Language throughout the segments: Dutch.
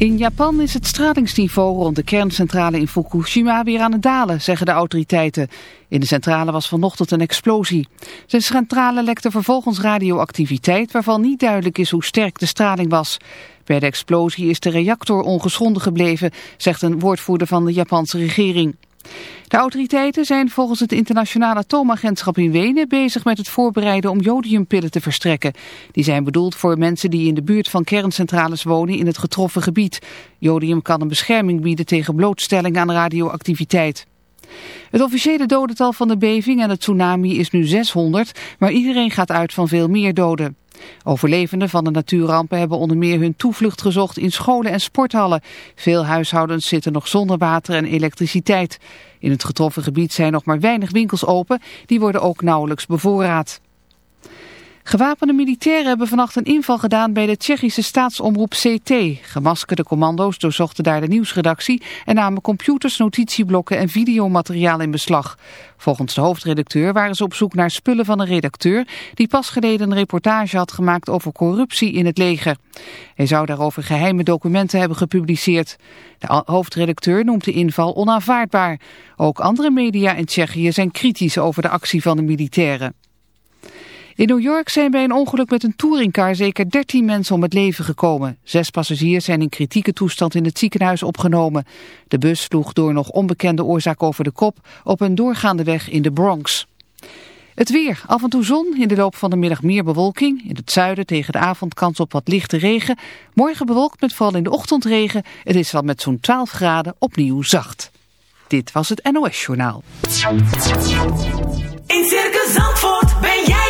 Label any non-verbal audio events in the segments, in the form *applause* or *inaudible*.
In Japan is het stralingsniveau rond de kerncentrale in Fukushima weer aan het dalen, zeggen de autoriteiten. In de centrale was vanochtend een explosie. De centrale lekte vervolgens radioactiviteit waarvan niet duidelijk is hoe sterk de straling was. Bij de explosie is de reactor ongeschonden gebleven, zegt een woordvoerder van de Japanse regering. De autoriteiten zijn volgens het internationale atoomagentschap in Wenen bezig met het voorbereiden om jodiumpillen te verstrekken. Die zijn bedoeld voor mensen die in de buurt van kerncentrales wonen in het getroffen gebied. Jodium kan een bescherming bieden tegen blootstelling aan radioactiviteit. Het officiële dodental van de beving en het tsunami is nu 600, maar iedereen gaat uit van veel meer doden. Overlevenden van de natuurrampen hebben onder meer hun toevlucht gezocht in scholen en sporthallen. Veel huishoudens zitten nog zonder water en elektriciteit. In het getroffen gebied zijn nog maar weinig winkels open, die worden ook nauwelijks bevoorraad. Gewapende militairen hebben vannacht een inval gedaan bij de Tsjechische staatsomroep CT. Gemaskerde commando's doorzochten daar de nieuwsredactie en namen computers, notitieblokken en videomateriaal in beslag. Volgens de hoofdredacteur waren ze op zoek naar spullen van een redacteur die pas geleden een reportage had gemaakt over corruptie in het leger. Hij zou daarover geheime documenten hebben gepubliceerd. De hoofdredacteur noemt de inval onaanvaardbaar. Ook andere media in Tsjechië zijn kritisch over de actie van de militairen. In New York zijn bij een ongeluk met een touringcar zeker 13 mensen om het leven gekomen. Zes passagiers zijn in kritieke toestand in het ziekenhuis opgenomen. De bus sloeg door nog onbekende oorzaak over de kop op een doorgaande weg in de Bronx. Het weer. Af en toe zon. In de loop van de middag meer bewolking. In het zuiden tegen de avond kans op wat lichte regen. Morgen bewolkt met vooral in de ochtend regen. Het is wel met zo'n 12 graden opnieuw zacht. Dit was het NOS Journaal. In Circus Zandvoort ben jij.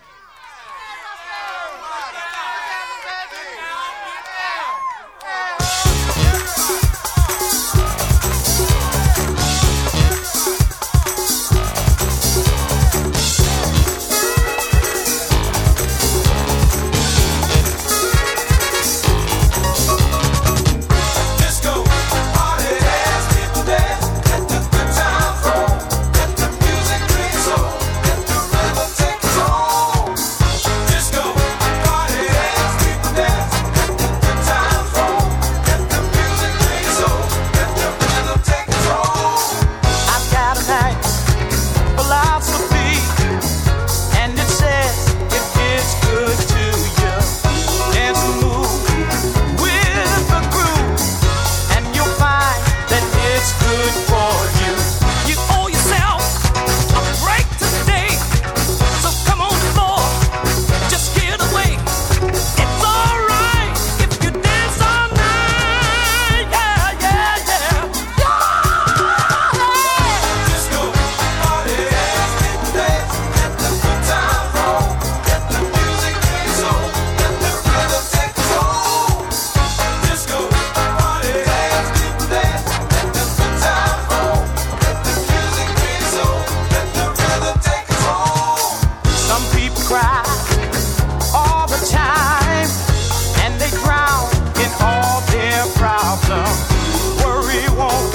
we want.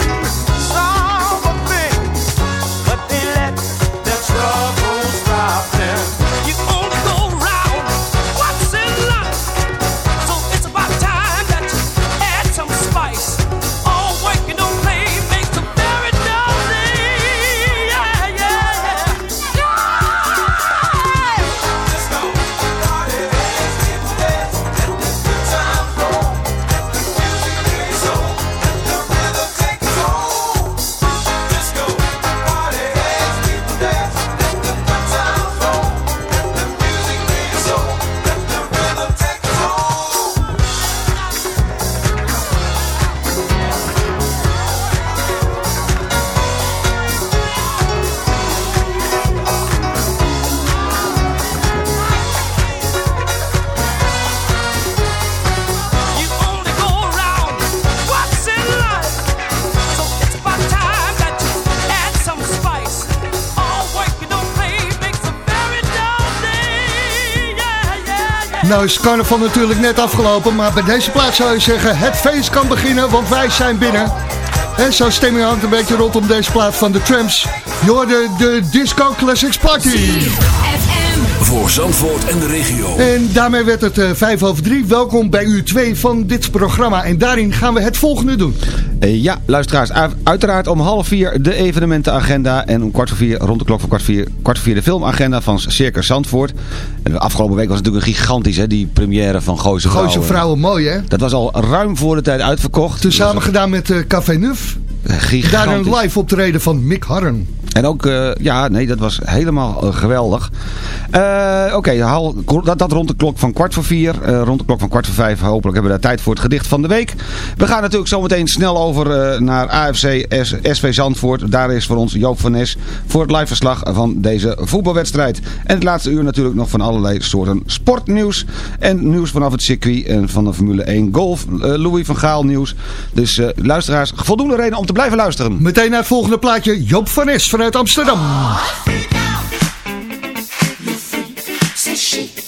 Is carnaval natuurlijk net afgelopen, maar bij deze plaats zou je zeggen... het feest kan beginnen, want wij zijn binnen. En zo stemming hangt een beetje rondom deze plaat van de Tramps. Je hoorde de Disco Classics Party. Voor Zandvoort en de regio. En daarmee werd het eh, vijf over drie. Welkom bij u 2 van dit programma. En daarin gaan we het volgende doen. Eh, ja, luisteraars, uiteraard om half vier de evenementenagenda en om kwart voor vier, rond de klok van kwart voor vier, kwart voor vier de filmagenda van Circus Zandvoort. En de afgelopen week was het natuurlijk een gigantisch, hè, die première van Gooise Vrouwen. Gooise vrouwen, mooi hè? Dat was al ruim voor de tijd uitverkocht. Toen samen gedaan met eh, Café Nuf. gigantisch. Daar een live optreden van Mick Harren. En ook, eh, ja, nee, dat was helemaal eh, geweldig. Eh, Oké, hal- dat, dat rond de klok van kwart voor vier. Rond de klok van kwart voor vijf. Hopelijk hebben we daar tijd voor het gedicht van de week. We gaan natuurlijk zometeen snel over naar AFC S- SV Zandvoort. Daar is voor ons Joop van Nes voor het liveverslag van deze voetbalwedstrijd. En het laatste uur natuurlijk nog van allerlei soorten sportnieuws. En nieuws vanaf het circuit en van de Formule 1 Golf. Louis van Gaal nieuws. Dus luisteraars, voldoende reden om te blijven luisteren. Meteen naar het volgende plaatje. Joop van Es vanuit Amsterdam. Have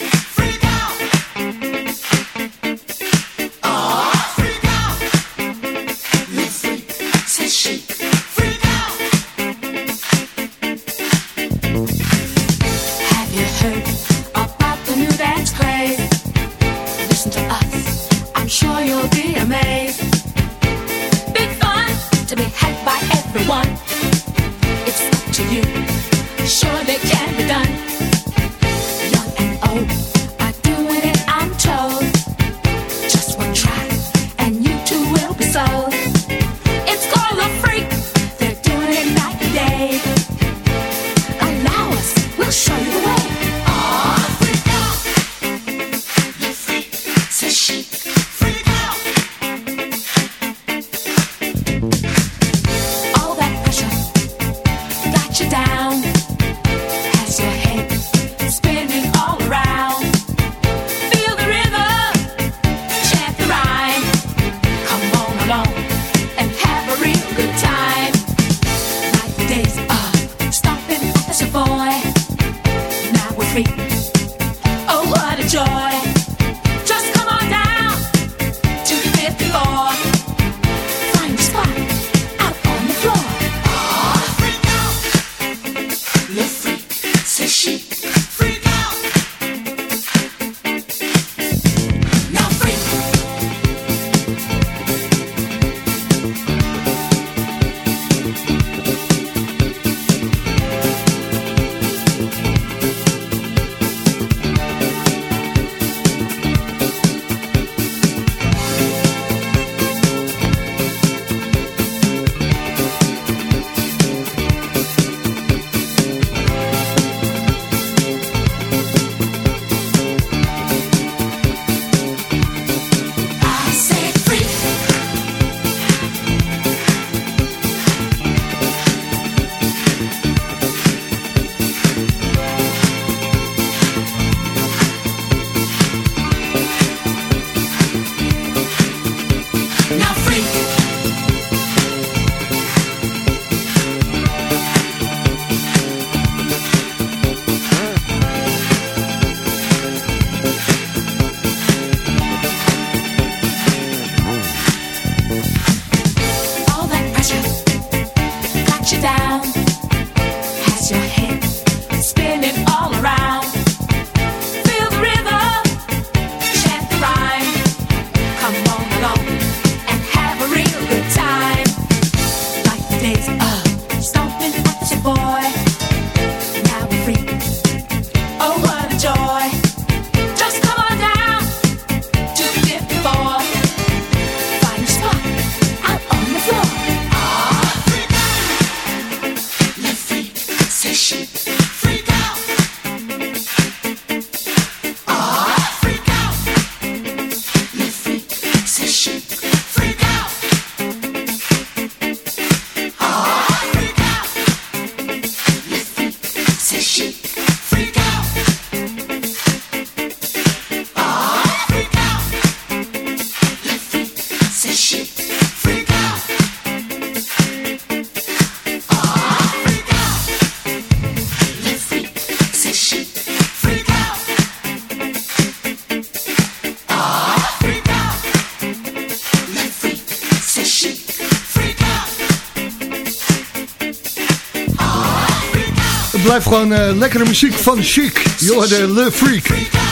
blijft gewoon eh, lekkere muziek van Chic. de Le Freak.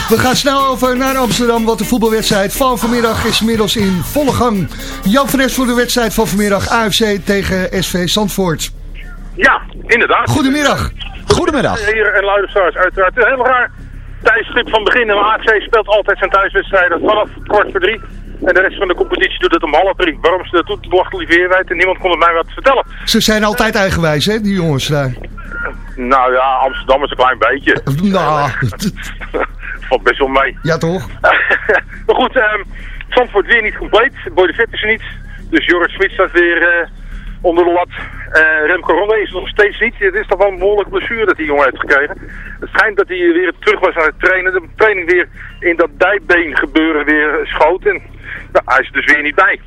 We gaan snel over naar Amsterdam, want de voetbalwedstrijd van vanmiddag is inmiddels in volle gang. Jan van Es voor de wedstrijd van vanmiddag AFC tegen SV Zandvoort. Ja, inderdaad. Goedemiddag. Goedemiddag. Hier en luisteraars, uiteraard. Het is heel raar tijdstip van begin. Maar AFC speelt altijd zijn thuiswedstrijden vanaf kwart voor drie. En de rest van de competitie doet het om half drie. Waarom ze dat doet, belachelijk weerwijd. En niemand kon het mij wat vertellen. Ze zijn altijd eigenwijs, hè, die jongens daar. Nou ja, Amsterdam is een klein beetje. *laughs* Nou, *laughs* Valt best wel mee. ja toch? *laughs* maar goed, ehm Zandvoort weer niet compleet. Boy de Vet is er niet. Dus Jorrit Smit staat weer eh, onder de lat. Eh, Remco Ronde is nog steeds niet. Het is toch wel een behoorlijke blessure dat die jongen heeft gekregen. Het schijnt dat hij weer terug was aan het trainen. De training weer in dat dijbeen gebeuren weer schoot. En nou, hij is er dus weer niet bij.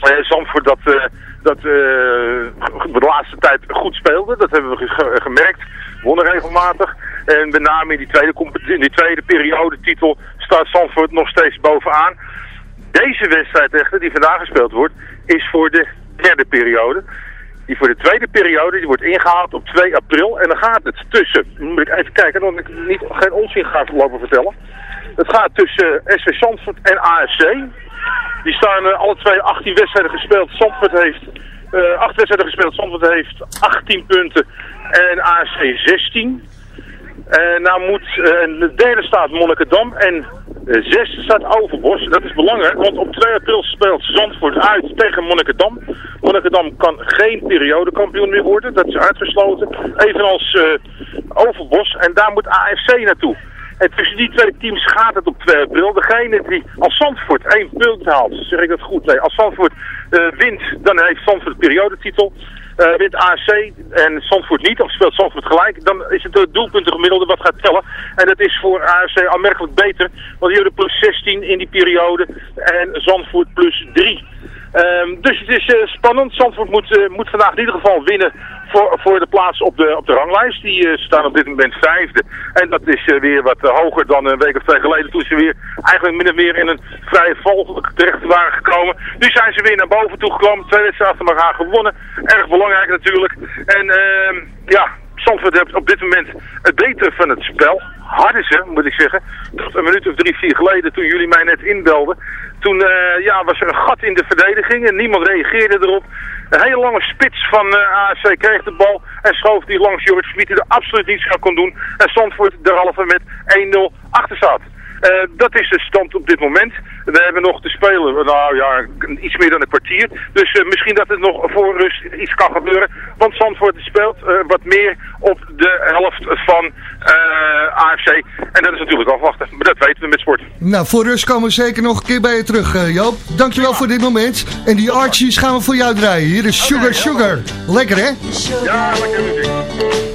Eh, Zandvoort dat, dat eh, de laatste tijd goed speelde. Dat hebben we ge- gemerkt. Wonnen regelmatig. En met name in die tweede, in die tweede periode titel staat Zandvoort nog steeds bovenaan. Deze wedstrijd echter, die vandaag gespeeld wordt, is voor de derde periode. Die voor de tweede periode, die wordt ingehaald op 2 april. En dan gaat het tussen, moet ik even kijken, dan ik niet, geen onzin ga lopen vertellen. Het gaat tussen SV Zandvoort en AFC. Die staan eh, alle twee 18 wedstrijden gespeeld. Zandvoort heeft eh 8 wedstrijden gespeeld. Zandvoort heeft 18 punten en AFC 16. En nou moet, eh, de derde staat Monnikendam en de zesde staat Overbos. Dat is belangrijk, want op 2 april speelt Zandvoort uit tegen Monnikendam. Monnikendam kan geen periodekampioen meer worden, dat is uitgesloten. Evenals eh, Overbos en daar moet AFC naartoe. En tussen die twee teams gaat het op 2 april. Degene die als Zandvoort één punt haalt, zeg ik dat goed? Nee, als Zandvoort eh, wint, dan heeft Zandvoort de periodetitel. Eh, wint AFC en Zandvoort niet, of speelt Zandvoort gelijk, dan is het het doelpuntengemiddelde wat gaat tellen. En dat is voor AFC aanmerkelijk beter, want die hebben plus 16 in die periode en Zandvoort plus 3. Ehm, dus het is eh, spannend. Zandvoort moet, eh, moet vandaag in ieder geval winnen voor, voor de plaats op de, op de ranglijst. Die eh, staan op dit moment vijfde. En dat is weer wat hoger dan een week of twee geleden toen ze weer eigenlijk min of meer in een vrije val terecht waren gekomen. Nu zijn ze weer naar boven toe gekomen. Twee wedstrijden achter elkaar gewonnen. Erg belangrijk natuurlijk. En ehm, ja, Zandvoort heeft op dit moment het betere van het spel. Hadden ze, moet ik zeggen. Tot een minuut of drie, vier geleden toen jullie mij net inbelden. Toen eh, ja, was er een gat in de verdediging en niemand reageerde erop. Een hele lange spits van AFC kreeg de bal en schoof die langs Jorrit Smit die er absoluut niets aan kon doen. En Zandvoort derhalve met 1-0 achter staat. Eh, dat is de stand op dit moment. We hebben nog te spelen, nou ja, iets meer dan een kwartier. Dus eh, misschien dat het nog voor rust iets kan gebeuren. Want Zandvoort speelt eh, wat meer op de helft van eh, AFC. En dat is natuurlijk afwachten. Maar dat weten we met sport. Nou, voor rust komen we zeker nog een keer bij je terug, eh, Joop. Dankjewel voor dit moment. En die Archies gaan we voor jou draaien. Hier is Sugar Sugar. Lekker, hè? Ja, lekker muziek.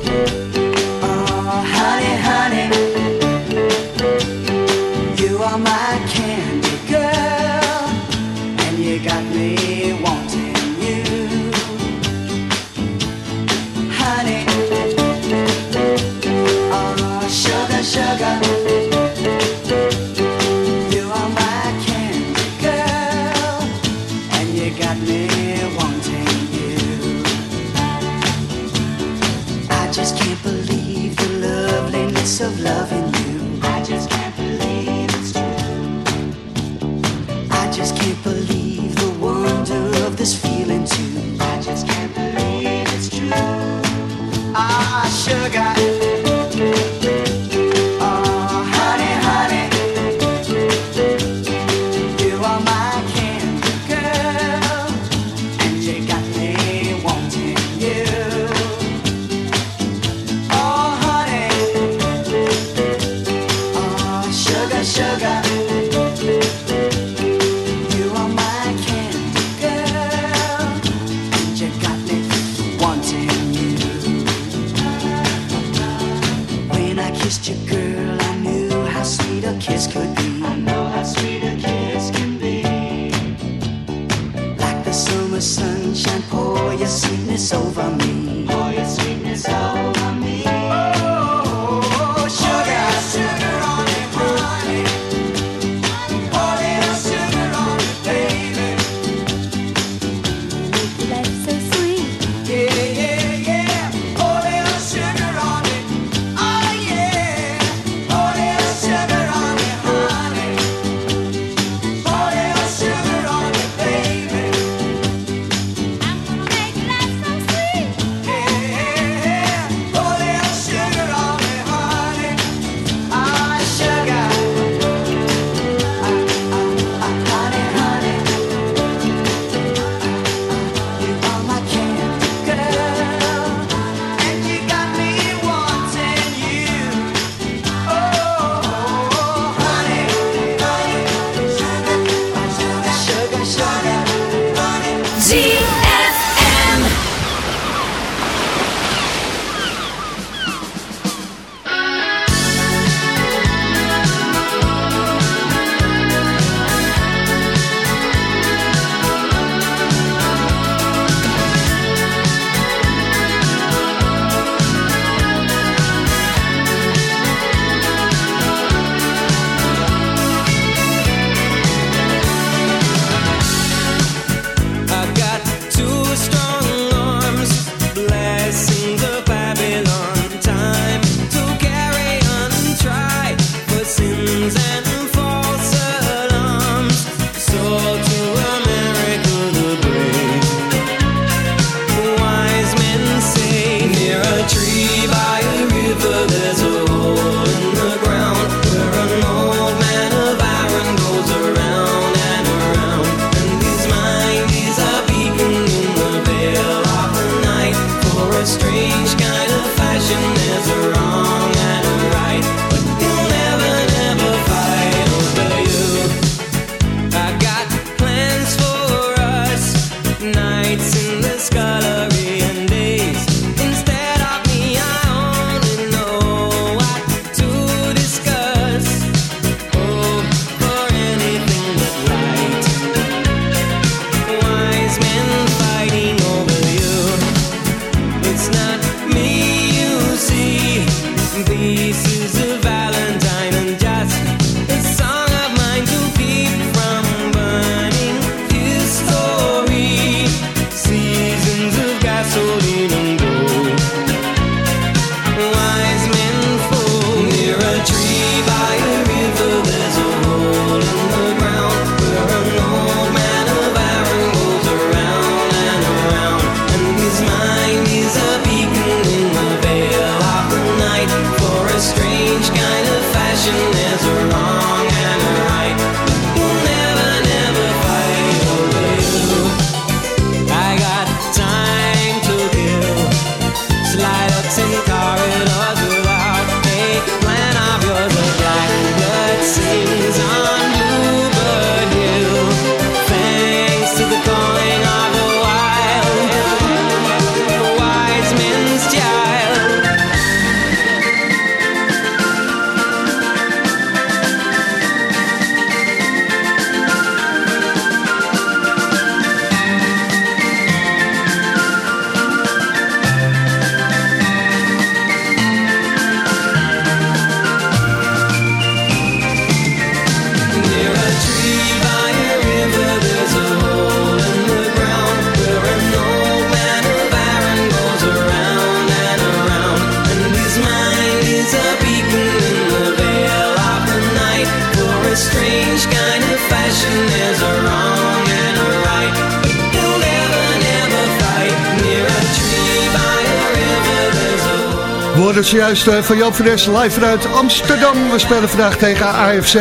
Hoorden zojuist eh, van Joop van Nes live vanuit Amsterdam. We spelen vandaag tegen AFC.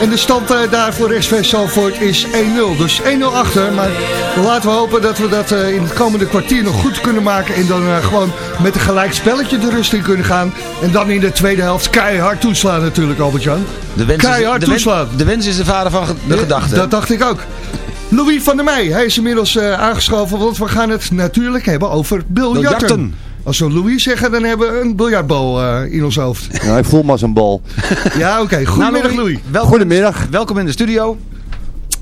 En de stand eh, daar voor SV Zalvoort is 1-0. Dus 1-0 achter. Maar laten we hopen dat we dat eh, in het komende kwartier nog goed kunnen maken. En dan gewoon met een gelijk spelletje de rust in kunnen gaan. En dan in de tweede helft keihard toeslaan natuurlijk, Albert-Jan. Keihard de, toeslaan. wens, de wens is de vader van de gedachte. Dat dacht ik ook. Louis van der Meij, hij is inmiddels aangeschoven, want we gaan het natuurlijk hebben over biljarten. Biljarten. Als we Louis zeggen, dan hebben we een biljartbal eh, in ons hoofd. *laughs* Nou, ik voel me als een bal. Ja, oké. Goedemiddag Nou, Louis. Welkom Goedemiddag. In, welkom in de studio.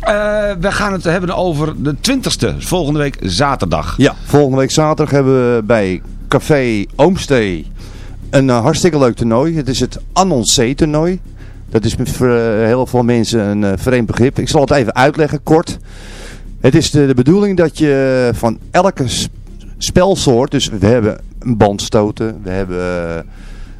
Eh, we gaan het hebben over de 20ste, volgende week zaterdag. Ja, volgende week zaterdag hebben we bij Café Oomstee een eh, hartstikke leuk toernooi. Het is het Annoncé toernooi. Dat is voor heel veel mensen een vreemd begrip. Ik zal het even uitleggen, kort. Het is de, de bedoeling dat je van elke spelsoort, dus we hebben bandstoten, we hebben eh,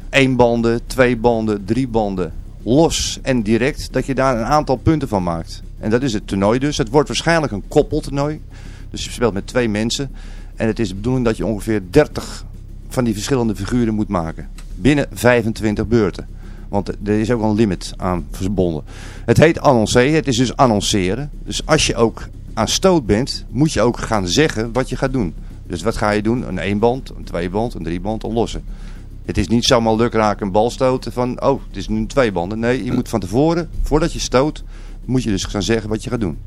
één banden, twee banden, drie banden, los en direct, dat je daar een aantal punten van maakt. En dat is het toernooi dus. Het wordt waarschijnlijk een koppeltoernooi. Dus je speelt met twee mensen. En het is de bedoeling dat je ongeveer 30 van die verschillende figuren moet maken. Binnen 25 beurten. Want er is ook een limit aan verbonden. Het heet annonceren. Het is dus annonceren. Dus als je ook aan stoot bent, moet je ook gaan zeggen wat je gaat doen. Dus wat ga je doen? Een eenband, een tweeband, een drieband, een losse. Het is niet zomaar lukraak een bal stoten van, oh, het is nu een tweebanden. Nee, je moet van tevoren, voordat je stoot, moet je dus gaan zeggen wat je gaat doen.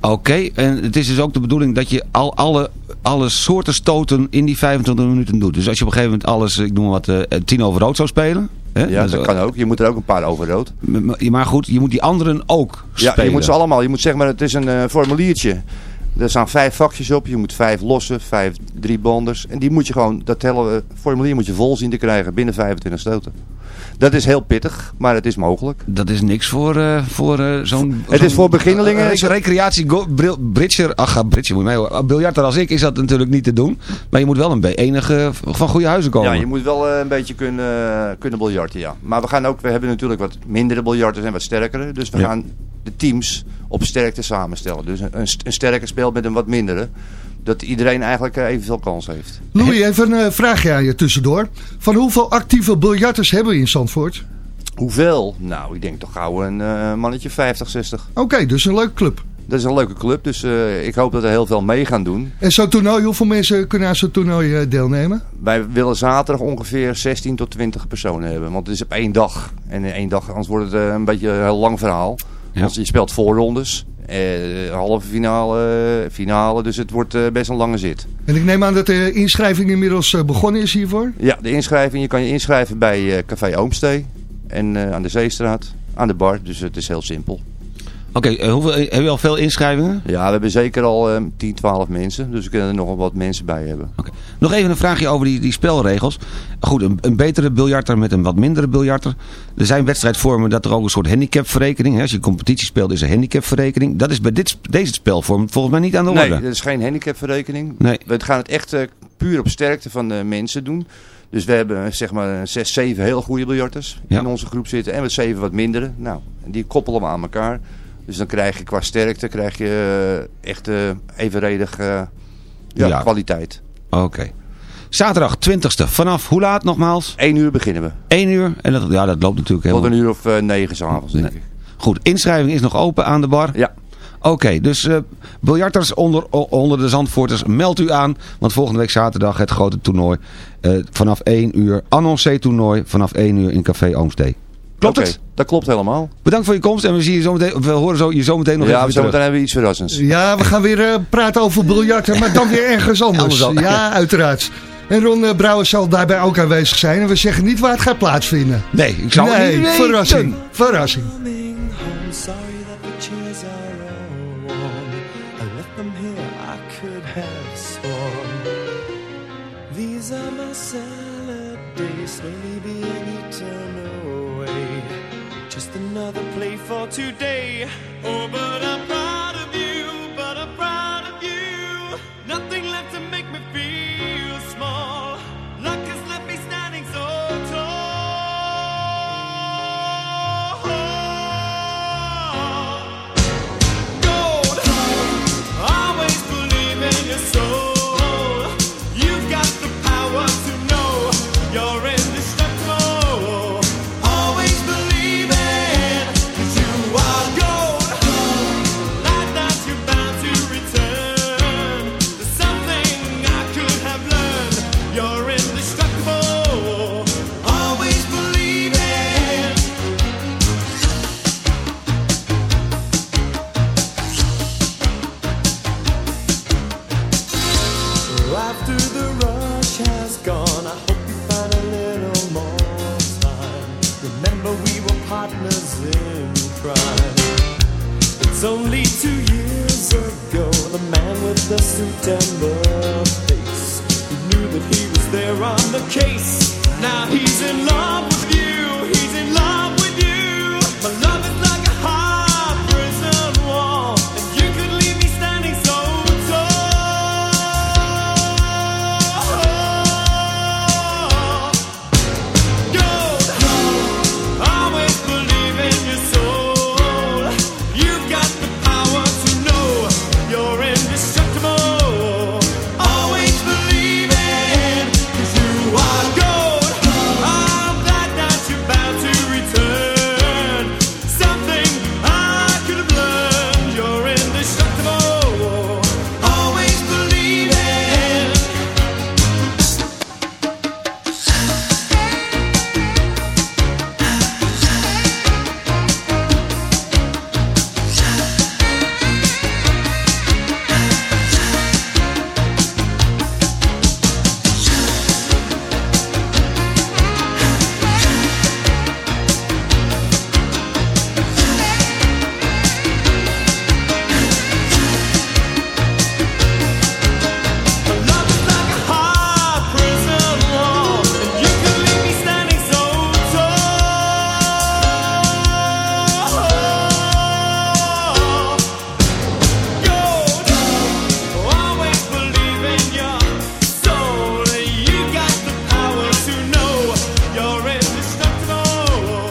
Oké, en het is dus ook de bedoeling dat je al alle, alle soorten stoten in die 25 minuten doet. Dus als je op een gegeven moment alles, ik noem maar wat, eh, tien over rood zou spelen. Hè? Ja, dat kan ook. Je moet er ook een paar over rood. Maar goed, je moet die anderen ook Ja, spelen. je moet ze allemaal. Je moet zeg maar, het is een eh, formuliertje. Er staan vijf vakjes op. Je moet vijf lossen, vijf driebanders. En die moet je gewoon, dat hele eh, formulier moet je vol zien te krijgen binnen 25 stoten. Dat is heel pittig, maar het is mogelijk. Dat is niks voor, eh, voor eh, zo'n... Het is voor beginnelingen. Als je recreatie, bridger, ach, bridger moet je mij horen. Biljarter als ik is dat natuurlijk niet te doen. Maar je moet wel een enige van goede huizen komen. Ja, je moet wel eh, een beetje kunnen, kunnen biljarten, ja. Maar we gaan ook, we hebben natuurlijk wat mindere biljarters en wat sterkere. Dus we Ja. gaan de teams op sterkte samenstellen. Dus een, een sterke speelt met een wat mindere. Dat iedereen eigenlijk eh, evenveel kans heeft. Louis, even een eh, vraagje aan je tussendoor. Van hoeveel actieve biljarters hebben we in Zandvoort? Hoeveel? Nou, ik denk toch gauw een eh, mannetje 50, 60. Oké, dus een leuke club. Dat is een leuke club, dus eh, ik hoop dat er heel veel mee gaan doen. En zo'n toernooi, hoeveel mensen kunnen aan zo'n toernooi deelnemen? Wij willen zaterdag ongeveer 16 tot 20 personen hebben. Want het is op één dag. En in één dag, anders wordt het een beetje een heel lang verhaal. Ja. Want je speelt voorrondes. Eh, halve finale, finale. Dus het wordt eh, best een lange zit. En ik neem aan dat de inschrijving inmiddels eh, begonnen is hiervoor. Ja, de inschrijving. Je kan je inschrijven bij Café Oomstee. En aan de Zeestraat. Aan de bar. Dus het is heel simpel. Oké, eh, hoeveel, heb je al veel inschrijvingen? Ja, we hebben zeker al eh, 10, 12 mensen. Dus we kunnen er nog wat mensen bij hebben. Oké. Nog even een vraagje over die, die spelregels. Goed, een, een betere biljarter met een wat mindere biljarter. Er zijn wedstrijdvormen dat er ook een soort handicapverrekening. Hè? Als je competitie speelt is er handicapverrekening. Dat is bij dit, deze spelvorm volgens mij niet aan de orde. Nee, dat is geen handicapverrekening. Nee. We gaan het echt eh, puur op sterkte van de mensen doen. Dus we hebben eh, zeg maar zes, zeven heel goede biljarters Ja. in onze groep zitten. En we zeven wat mindere. Nou, die koppelen we aan elkaar. Dus dan krijg je qua sterkte krijg je eh, echt eh, evenredig eh, ja, Ja. kwaliteit. Oké. Zaterdag 20ste. Vanaf hoe laat nogmaals? 1 uur beginnen we. 1 uur. En dat, ja, dat loopt natuurlijk Tot helemaal... een uur of eh, negen s'avonds, denk ik. Goed, inschrijving is nog open aan de bar? Ja. Oké, dus eh biljarters onder, onder de Zandvoorters, meld u aan. Want volgende week zaterdag het grote toernooi. vanaf 1 uur, annoncé toernooi vanaf 1 uur in Café Oomstee. Klopt Oké, het? Dat klopt helemaal. Bedankt voor je komst en we, zien je zometeen, we horen zo, je zometeen nog ja, even weer zometeen hebben we iets verrassends. Ja, we gaan weer eh, praten over biljarten, maar dan weer *laughs* ergens anders. Ja, ja. uiteraard. En Ron eh, Brouwer zal daarbij ook aanwezig zijn. En we zeggen niet waar het gaat plaatsvinden. Nee, ik zou nee, niet weten. verrassing. Verrassing. For today. Oh, but I'm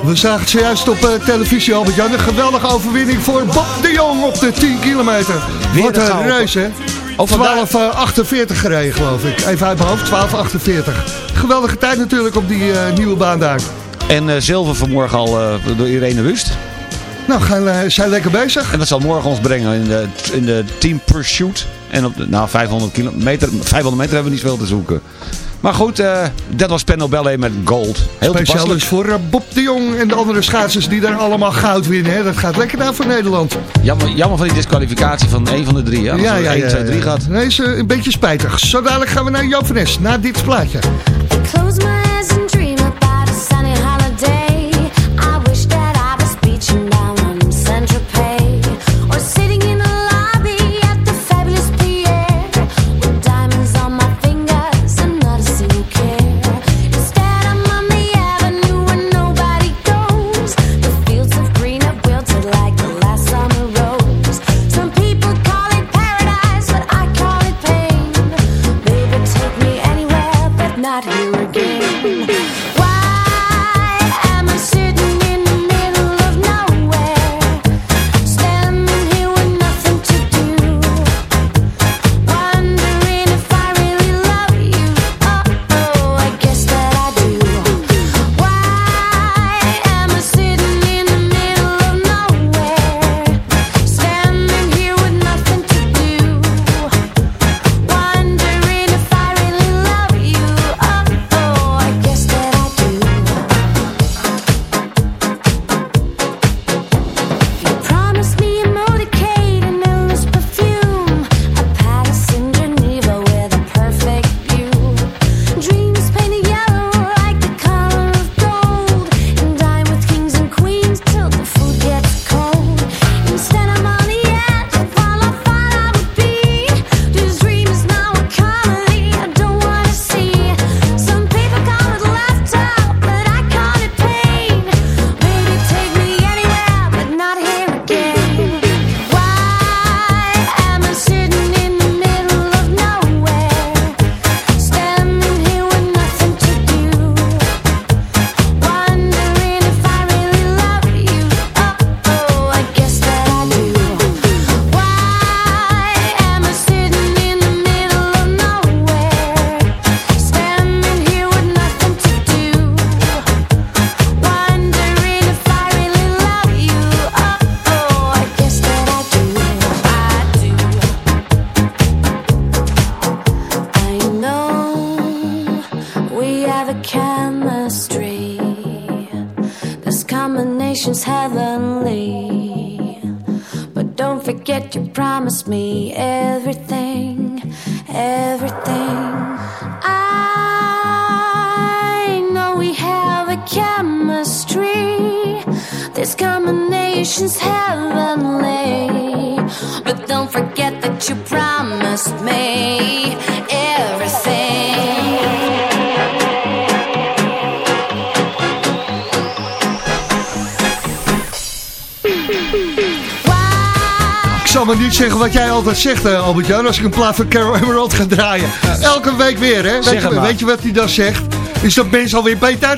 We zagen het zojuist op eh, televisie, Albert-Jan. Een geweldige overwinning voor Bob de Jong op de 10 kilometer. De een reus, hè? Oh, vandaag- 12.48 gereden, geloof ik. Even uit mijn hoofd, 12.48. Geweldige tijd natuurlijk op die eh, nieuwe baan daar. En eh, zilver vanmorgen al eh, door Irene Wust. Nou, gaan, eh, zijn lekker bezig. En dat zal morgen ons brengen in de, in de Team Pursuit. En op de, nou, 500, kilometer, 500 meter hebben we niet veel te zoeken. Maar goed, eh, dat was Ballet met gold. Heel Speciaal dus voor eh, Bob de Jong en de andere schaatsers die daar allemaal goud winnen. Hè. Dat gaat lekker daar voor Nederland. Jammer, jammer van die disqualificatie van een van de drie. Hè? Als ja, ja, 1, ja, 2, 3 ja. gaat. Nee, is eh, een beetje spijtig. Zo dadelijk gaan we naar Joop van Nes, na dit plaatje. Zal maar niet zeggen wat jij altijd zegt, eh, Albert-Jan, als ik een plaat van Carol Emerald ga draaien. Elke week weer, hè? Weet, je, weet wat hij dan zegt? Is dat mens alweer beter? *laughs*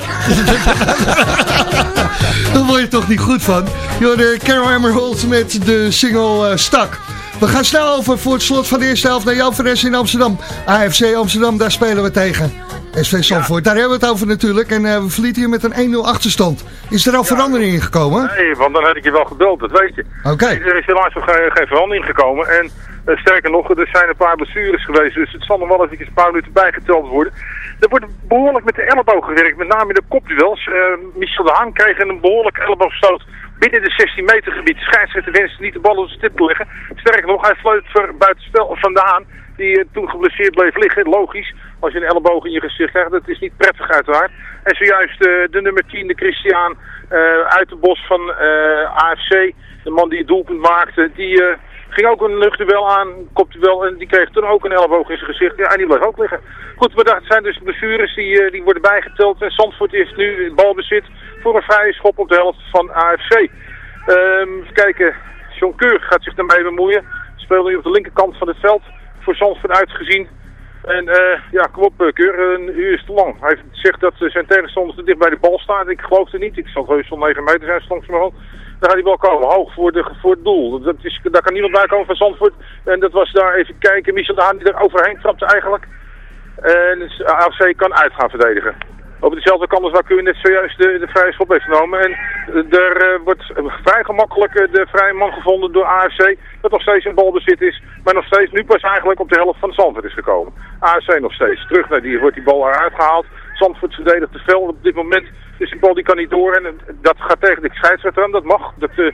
Daar word je toch niet goed van. Joh, de Carol Emerald met de single eh, Stak. We gaan snel over voor het slot van de eerste helft naar Jan Veres in Amsterdam. AFC Amsterdam, daar spelen we tegen. SV Zandvoort, daar hebben we het over natuurlijk. En eh, we verlieten hier met een 1-0 achterstand. Is er al verandering in gekomen? Nee, want dan had ik je wel gebeld, dat weet je. Oké. Er is helaas nog geen, geen verandering gekomen. En eh, sterker nog, er zijn een paar blessures geweest. Dus het zal nog wel even een paar minuten bijgeteld worden. Er wordt behoorlijk met de elleboog gewerkt. Met name in de kopduels. Eh Michel de Haan kreeg een behoorlijk elleboogstoot binnen de 16 meter gebied. Scheidsrechter wenste niet de bal op de stip te leggen. Sterker nog, hij floot voor buitenspel van de Haan. Die eh, toen geblesseerd bleef liggen. Logisch, als je een elleboog in je gezicht krijgt. Dat is niet prettig uiteraard. En zojuist eh, de nummer 10, de Christian, eh, uit de bos van AFC. De man die het doelpunt maakte. Die ging ook een luchtduel aan, kopduel. En die kreeg toen ook een elleboog in zijn gezicht. Ja, en die bleef ook liggen. Goed, maar dat zijn dus blessures die, die worden bijgeteld. En Zandvoort heeft nu het balbezit voor een vrije schop op de helft van AFC. Ehm even kijken, John Keur gaat zich daarmee bemoeien. Speelt nu op de linkerkant van het veld. Voor Zandvoort uitgezien. En eh, ja, kom op eh, Keur, een uur is te lang. Hij zegt dat eh, zijn tegenstander te dicht bij de bal staat. Ik geloof het niet. Ik zal heus wel 9 meter zijn, langs mijn hand. Dan gaat hij wel komen, hoog voor, de, voor het doel. Dat is, daar kan niemand bij komen van Zandvoort. En dat was daar even kijken. Michel de Haan die er overheen trapte eigenlijk. En AFC kan uit gaan verdedigen. Op dezelfde kant als waar Keur net zojuist de, de vrije schop heeft genomen. En er eh, wordt vrij gemakkelijk eh, de vrije man gevonden door AFC. Dat nog steeds een balbezit is. Maar nog steeds nu pas eigenlijk op de helft van Zandvoort is gekomen. AFC nog steeds. Terug naar die wordt die bal eruit gehaald. Zandvoort verdedigt te veel op dit moment. Dus die bal die kan niet door. En eh, dat gaat tegen de scheidsrechter. Dat mag. Dat, eh,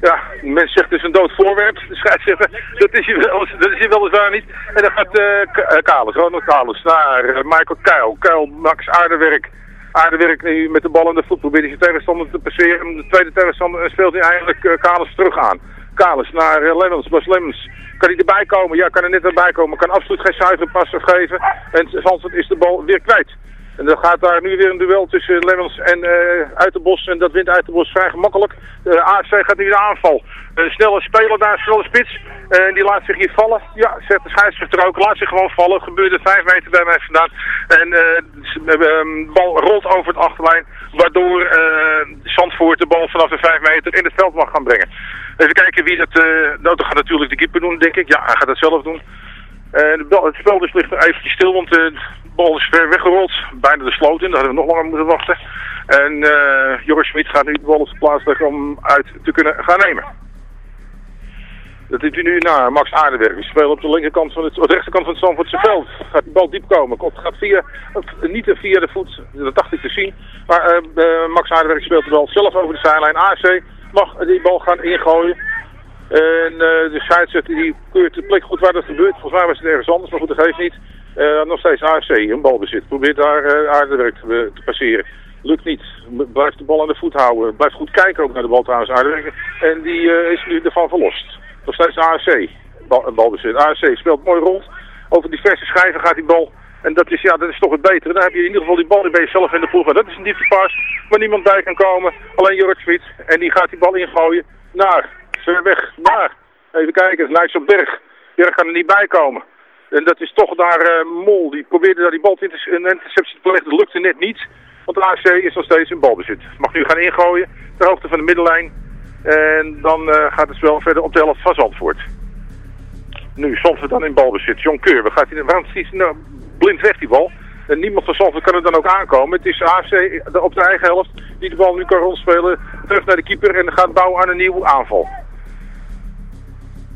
ja, men zegt is een dood voorwerp, de scheidsrechter. Dat is hij wel, dat is hij weliswaar niet. En dan gaat Kalis, Ronald Kalis, naar eh, Michael Kuil. Kuil, Max Aardewerk. Aardewerk nu met de bal in de voet probeert hij zijn tegenstander te passeren. De tweede tegenstander speelt hij eigenlijk Kalis terug aan. Kalis naar uh, Lemmens, Bas Lemmens. Kan hij erbij komen? Ja, kan er net erbij komen. Kan absoluut geen zuivere pas geven. En Zandvoort is de bal weer kwijt. En dan gaat daar nu weer een duel tussen Lemmens en uh, Uiterbos. En dat wint Uiterbos vrij gemakkelijk. De AFC gaat nu de aanval. Een snelle speler daar, een snelle spits. En die laat zich hier vallen. Ja, zegt de scheidsrechter ook. Laat zich gewoon vallen. Gebeurde vijf meter bij mij vandaan. En eh, de bal rolt over het achterlijn. Waardoor eh, Zandvoort de bal vanaf de vijf meter in het veld mag gaan brengen. Even kijken wie dat... eh nou, dat gaat natuurlijk de keeper doen, denk ik. Ja, hij gaat dat zelf doen. Eh, het spel dus ligt eventjes stil, want eh, bal is weggerold. Bijna de sloot in, daar hadden we nog langer moeten wachten. En eh Joris Smit gaat nu de bal op de plaats leggen om uit te kunnen gaan nemen. Dat doet hij nu naar Max Aardewerk. Die speelt op de linkerkant van het, op de rechterkant van het Zandvoortse veld. Gaat die bal diep komen. Komt, gaat via, niet via de voet, dat dacht ik te zien. Maar eh, eh, Max Aardewerk speelt de bal zelf over de zijlijn. AC mag die bal gaan ingooien. En de scheidsrechter die keurt de plek goed waar dat gebeurt. Volgens mij was het ergens anders, maar goed, dat geeft niet. Eh, nog steeds AFC, een balbezit. Probeert daar uh, te, te passeren. Lukt niet. Blijft de bal aan de voet houden. Blijft goed kijken ook naar de bal trouwens, Aardewerk. En die eh, is nu ervan verlost. Nog steeds AFC, bal, een balbezit. AFC speelt mooi rond. Over diverse schijven gaat die bal. En dat is, ja, dat is toch het betere. Dan heb je in ieder geval die bal, die ben je zelf in de proef. Dat is een dieptepas waar niemand bij kan komen. Alleen Jorrit Smit. En die gaat die bal ingooien naar ver weg naar. Even kijken, Nijs op Berg. Berg kan er niet bij komen. En dat is toch daar eh, Mol. Die probeerde daar die bal inter een interceptie te leggen. Dat lukte net niet. Want de AC is nog steeds in balbezit. Mag nu gaan ingooien. Ter hoogte van de middenlijn. En dan eh, gaat het spel verder op de helft van Zandvoort. Nu, Zandvoort dan in balbezit. John Keur, waar gaat hij, waarom nou blind weg die bal? En niemand van Zandvoort kan er dan ook aankomen. Het is AFC op de eigen helft die de bal nu kan rondspelen. Terug naar de keeper en gaat bouwen aan een nieuwe aanval.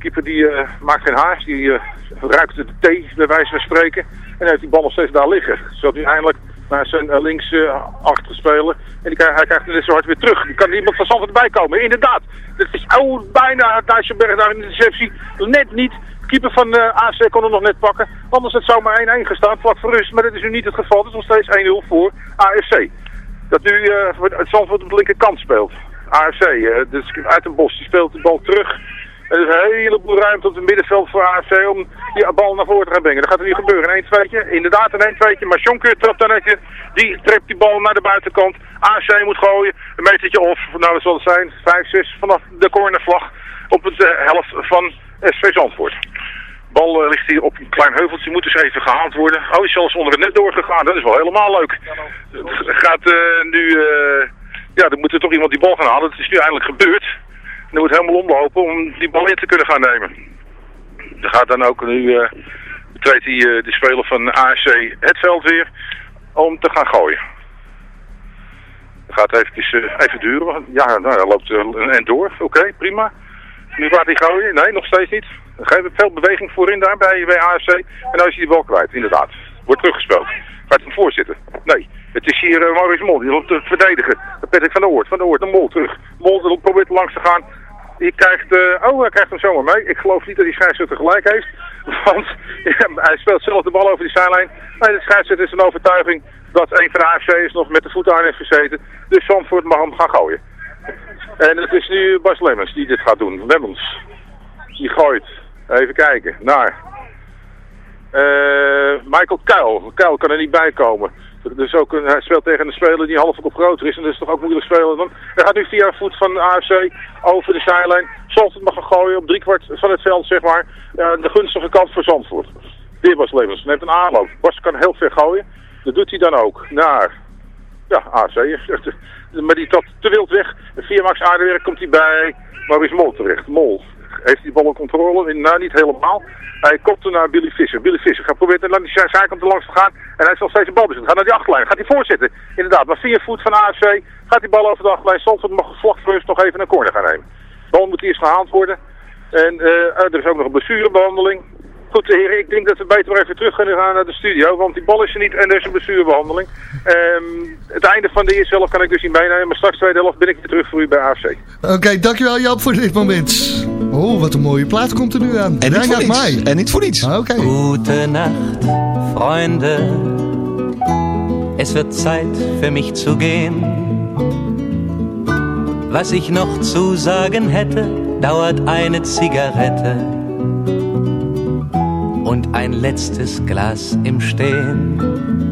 Keeper die uh, maakt geen haast. Die uh, ruikt de thee, bij wijze van spreken. En heeft die bal nog steeds daar liggen. Zodat hij eindelijk naar zijn eh, links eh, achterspeler. En hij krijgt net zo hard weer terug. Er kan niemand van Zandvoort erbij komen. Inderdaad, het is oh, bijna Dijsselberg daar in de receptie. Net niet. Keeper van eh AC kon hem nog net pakken. Anders het zomaar 1-1 gestaan, vlak voor rust. Maar dat is nu niet het geval. Het is nog steeds 1-0 voor AFC. Dat nu eh, het Zandvoort op de linkerkant speelt. AFC, eh, dus uit een bos, die speelt de bal terug. Er is een heleboel ruimte op het middenveld voor AFC om die bal naar voren te gaan brengen. Dat gaat er nu gebeuren. Een 1 2 Inderdaad een 1 2 Maar Jonker trapt dan netje. Die trept die bal naar de buitenkant. AFC moet gooien. Een metertje of, nou wat zal het zijn, 5, 6 vanaf de cornervlag op het eh, helft van SV Zandvoort. Bal eh, ligt hier op een klein heuveltje, moet dus even gehaald worden. Oh, is zelfs onder het net doorgegaan. Dat is wel helemaal leuk. Gaat eh, nu, ja, dan moet er toch iemand die bal gaan halen. Het is nu eindelijk gebeurd. En er moet helemaal omlopen om die bal in te kunnen gaan nemen. Er gaat dan ook nu, eh betreedt hij eh, de speler van ASC het veld weer om te gaan gooien. Het gaat eventjes, eh, even duren. Ja, nou, hij loopt een end door. Oké, prima. Nu gaat hij gooien. Nee, nog steeds niet. Er geeft veel beweging voorin daar bij, AFC. En nu is hij de bal kwijt, inderdaad. Wordt teruggespeeld. Gaat hem voorzitten? Nee. Het is hier uh, Maurice Mol, die loopt te verdedigen. Patrick van der Oort, van der Oort, de Mol terug. Mol er- probeert er langs te gaan. Die krijgt, eh, oh, hij krijgt hem zomaar mee. Ik geloof niet dat die scheidsrechter gelijk heeft. *laughs* Want hij speelt zelf de bal over die zijlijn. Nee, de scheidsrechter is een overtuiging dat een van de AFC's nog met de voet aan heeft gezeten. Dus Zandvoort mag hem gaan gooien. En het is nu Bas Lemmens die dit gaat doen. Lemmens. Die gooit. Even kijken. Naar. eh, Michael Kuil. Kuil kan er niet bij komen. Dus ook een, hij speelt tegen een speler die half op groter is. En dat is toch ook moeilijk spelen. Dan, hij gaat nu via voet van de AFC over de zijlijn. Zandvoort mag gaan gooien op driekwart van het veld, zeg maar. de gunstige kant voor Zandvoort. Weer Bas Lemmens. Neemt een aanloop. Bas kan heel ver gooien. Dat doet hij dan ook. Naar ja, AC. *laughs* Maar die tot te wild weg. Via Max Aardewerk komt hij bij Maurice Mol terecht. Mol heeft die bal in controle. Nou, niet helemaal. Hij komt er naar Billy Visser. Billy Visser gaat proberen naar die zijkant er langs te gaan. En hij nog steeds een balbezit. Gaat naar die achterlijn. Gaat hij voorzitten. Inderdaad, maar vier voet van AFC gaat die bal over de achterlijn. Zandvoort mag vlak nog even een corner gaan nemen. De bal moet eerst gehaald worden. En eh, er is ook nog een blessurebehandeling. Goed, heren, ik denk dat we beter maar even terug kunnen gaan naar de studio, want die bal is er niet en er is een blessurebehandeling. Ehm het einde van de eerste helft kan ik dus niet meenemen, maar straks tweede helft ben ik weer terug voor u bij AFC. Oké, dankjewel Joop voor dit moment. Oh, wat een mooie plaat komt er nu aan. En niet voor niets. Mai. En niet voor niets. Oké. Gute Nacht, Freunde. Es wird Zeit für mich zu gehen. Was ich noch zu sagen hätte, dauert eine Zigarette und ein letztes Glas im Stehen.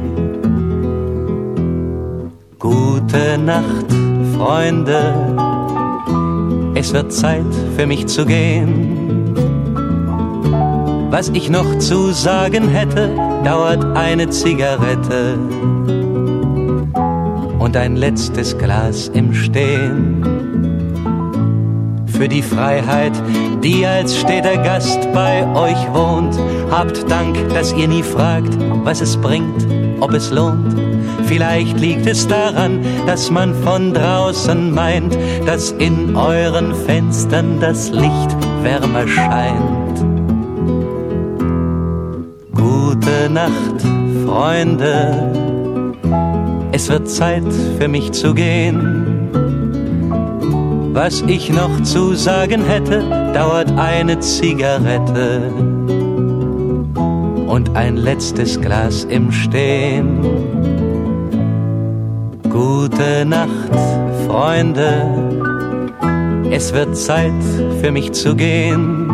Gute Nacht, Freunde. Es wird Zeit für mich zu gehen. Was ich noch zu sagen hätte, dauert eine Zigarette und ein letztes Glas im Stehen. Für die Freiheit, die als steter Gast bei euch wohnt, habt Dank, dass ihr nie fragt, was es bringt, ob es lohnt. Vielleicht liegt es daran, dass man von draußen meint, dass in euren Fenstern das Licht wärmer scheint. Gute Nacht, Freunde. Es wird Zeit für mich zu gehen. Was ich noch zu sagen hätte, dauert eine Zigarette und ein letztes Glas im Stehen. Gute Nacht, Freunde. Es wird Zeit für mich zu gehen.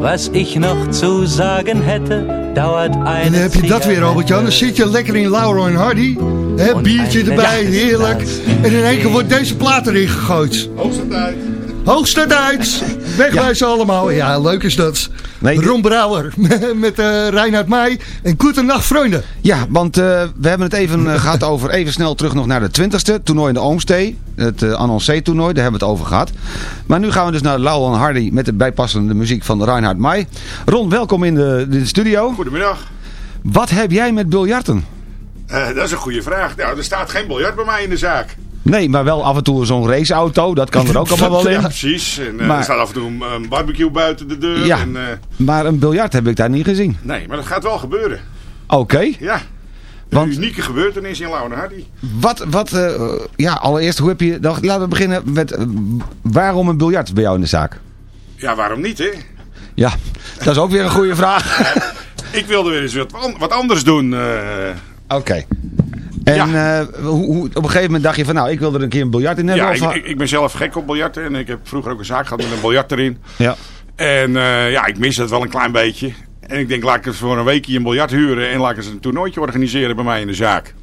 Was ich noch zu sagen hätte, dauert En eine dan heb je dat weer, Albert-Jan. Dan zit je lekker in Laurel en Hardy. Hè, biertje erbij, heerlijk. En in één keer wordt deze plaat erin gegooid. Hoogste tijd. Hoogste tijd! *laughs* Wegwijzen allemaal. Ja, leuk is dat. Ron Brouwer *laughs* met eh Reinhard Meij. En goedenacht, vrienden. Ja, want eh, we hebben het even eh, gehad over, even snel terug nog naar de 20ste. Toernooi in de Oomstee. Het uh, Annoncé toernooi, daar hebben we het over gehad. Maar nu gaan we dus naar Laurel en Hardy met de bijpassende muziek van Reinhard Meij. Ron, welkom in de, de studio. Goedemiddag. Wat heb jij met biljarten? Eh, dat is een goede vraag. Nou, er staat geen biljart bij mij in de zaak. Nee, maar wel af en toe zo'n raceauto. Dat kan er ook *laughs* allemaal wel in. Ja, precies. En eh, Maar- er staat af en toe een, een barbecue buiten de deur. Ja, En, eh, maar een biljart heb ik daar niet gezien. nee, maar dat gaat wel gebeuren. Oké. Ja. Een unieke gebeurtenis in Lauwen Hardy. Wat, wat eh, ja, allereerst, hoe heb je... dan- Laten we beginnen met, waarom een biljart bij jou in de zaak? Ja, waarom niet, hè? Ja, dat is ook weer een goede vraag. *laughs* Ik wilde weer eens wat, wat anders doen. Oké. En eh, hoe, hoe, op een gegeven moment dacht je van, nou, ik wil er een keer een biljart in hebben. Ja, of- ik, ik, ik ben zelf gek op biljarten. En ik heb vroeger ook een zaak gehad met een biljart erin. Ja. En eh, ja, ik mis dat wel een klein beetje. En ik denk, laat ik eens voor een weekje een biljart huren. En laat ik eens een toernooitje organiseren bij mij in de zaak.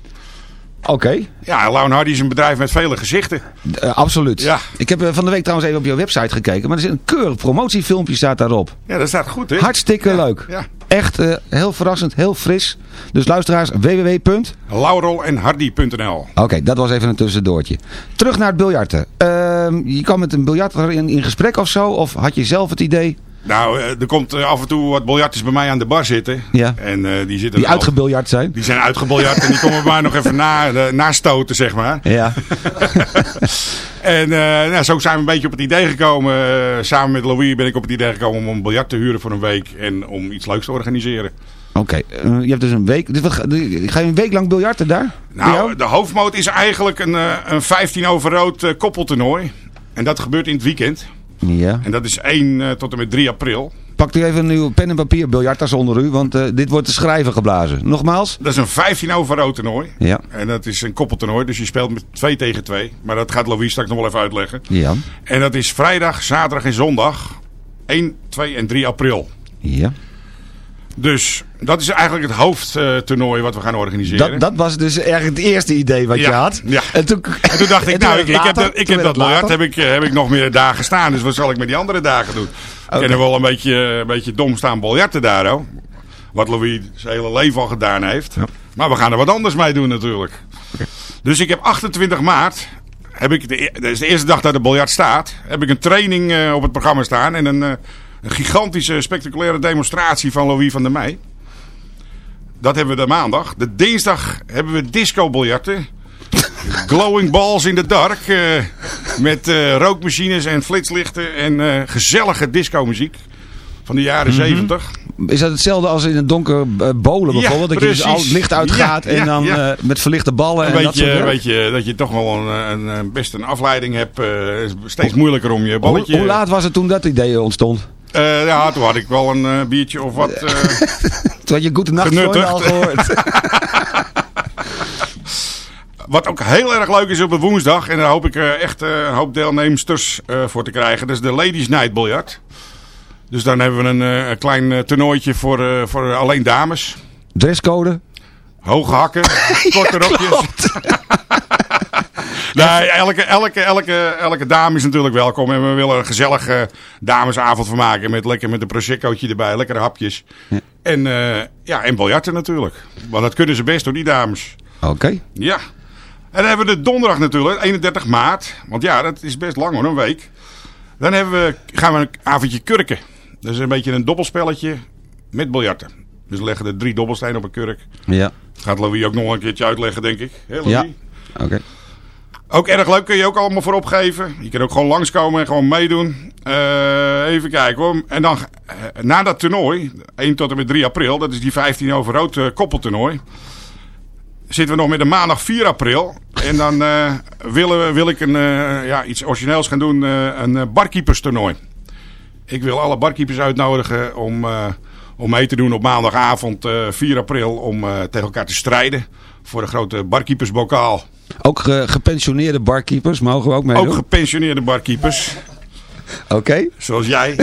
Oké. Ja, Lauwen Hardy is een bedrijf met vele gezichten. Eh, absoluut. Ja. Ik heb van de week trouwens even op jouw website gekeken. Maar er zit een keurig promotiefilmpje staat daarop. Ja, dat staat goed, hè? Hartstikke leuk. Ja. Echt eh, heel verrassend, heel fris. Dus luisteraars, www. Laurelenhardy.nl Oké, dat was even een tussendoortje. Terug naar het biljarten. Ehm, je kwam met een biljarter in, in gesprek of zo? Of had je zelf het idee? Nou, eh, er komt eh, af en toe wat biljarters bij mij aan de bar zitten. Ja. En eh, die zitten Die al- uitgebiljart zijn? Die zijn uitgebiljart en die komen mij nog even na, eh, nastoten, zeg maar. Ja. *laughs* En nou, zo zijn we een beetje op het idee gekomen. samen met Louis ben ik op het idee gekomen om een biljart te huren voor een week. En om iets leuks te organiseren. Oké, je hebt dus een week. wat ga je een week lang biljarten daar? Nou, de hoofdmoot is eigenlijk een, een 15 over rood koppeltoernooi. En dat gebeurt in het weekend. Ja. En dat is 1 eh, tot en met 3 april. Pakt u even uw pen en papier biljartas onder u, want eh, dit wordt te schrijven geblazen. Nogmaals? Dat is een 15 over rood toernooi. Ja. En dat is een koppeltoernooi, dus je speelt met 2 tegen 2. Maar dat gaat Louis straks nog wel even uitleggen. Ja. En dat is vrijdag, zaterdag en zondag. 1, 2 en 3 april. Ja. Dus dat is eigenlijk het hoofdtoernooi wat we gaan organiseren. Dat, dat was dus eigenlijk het eerste idee wat je had. ja. En toen, En toen dacht ik, *laughs* en toen nou, ik, heb dat, ik heb dat heb ik, eh, heb ik nog meer dagen staan. Dus wat zal ik met die andere dagen doen? Ik kan er wel een beetje, een beetje dom staan biljarten daar, hoor. Wat Louis zijn hele leven al gedaan heeft. Maar we gaan er wat anders mee doen natuurlijk. Dus ik heb 28 maart, heb ik de, e- dat is de eerste dag dat de biljart staat, heb ik een training eh, op het programma staan. En een, eh, een gigantische, spectaculaire demonstratie van Louis van der Meij. Dat hebben we de maandag. De dinsdag hebben we disco-biljarten. *laughs* Glowing balls in the dark. eh, met eh, rookmachines en flitslichten en eh, gezellige disco-muziek. Van de jaren Mhm. 70. Is dat hetzelfde als in een donker bolen Ja, bijvoorbeeld? dat je dus al het licht uitgaat Ja, en dan met verlichte ballen Een en dat soort werk? beetje dat je toch wel een, een, best een afleiding hebt. steeds moeilijker om je Hoe, balletje... hoe laat was het toen dat idee ontstond? Eh, ja, toen had ik wel een eh, biertje of wat... eh, *laughs* Toen had je Goede Nacht al gehoord. *laughs* Wat ook heel erg leuk is op een woensdag. En daar hoop ik echt een hoop deelnemers eh, voor te krijgen. Dat is de Ladies Night Biljart. Dus dan hebben we een, klein toernooitje voor, voor alleen dames. Dresscode? Hoge hakken, *laughs* korte rokjes. Nee, elke, elke, elke, elke dame is natuurlijk welkom. En we willen een gezellige damesavond van maken. Met lekker met een proseccootje erbij, lekkere hapjes. En, eh, ja, en biljarten natuurlijk. Want dat kunnen ze best door die dames. Oké. Ja. En dan hebben we de donderdag natuurlijk, 31 maart. Want ja, dat is best lang hoor, een week. Dan hebben we, gaan we een avondje kurken. Dat is een beetje een dobbelspelletje met biljarten. Dus we leggen er drie dobbelstenen op een kurk. Ja. Dat gaat Louis ook nog een keertje uitleggen, denk ik. Louis? Ja. Oké. Ook erg leuk, kun je ook allemaal voor opgeven. Je kan ook gewoon langskomen en gewoon meedoen. Eh, even kijken hoor. En dan eh, na dat toernooi, 1 tot en met 3 april, dat is die 15 over rood eh, koppeltoernooi. Zitten we nog met de maandag 4 april. En dan willen we, wil ik een, ja, iets origineels gaan doen, een eh, barkeeperstoernooi. Ik wil alle barkeepers uitnodigen om, om mee te doen op maandagavond eh, 4 april om tegen elkaar te strijden. Voor de grote barkeepersbokaal. Ook ge- gepensioneerde barkeepers mogen we ook meedoen? Ook gepensioneerde barkeepers. Oké. Zoals jij. *laughs*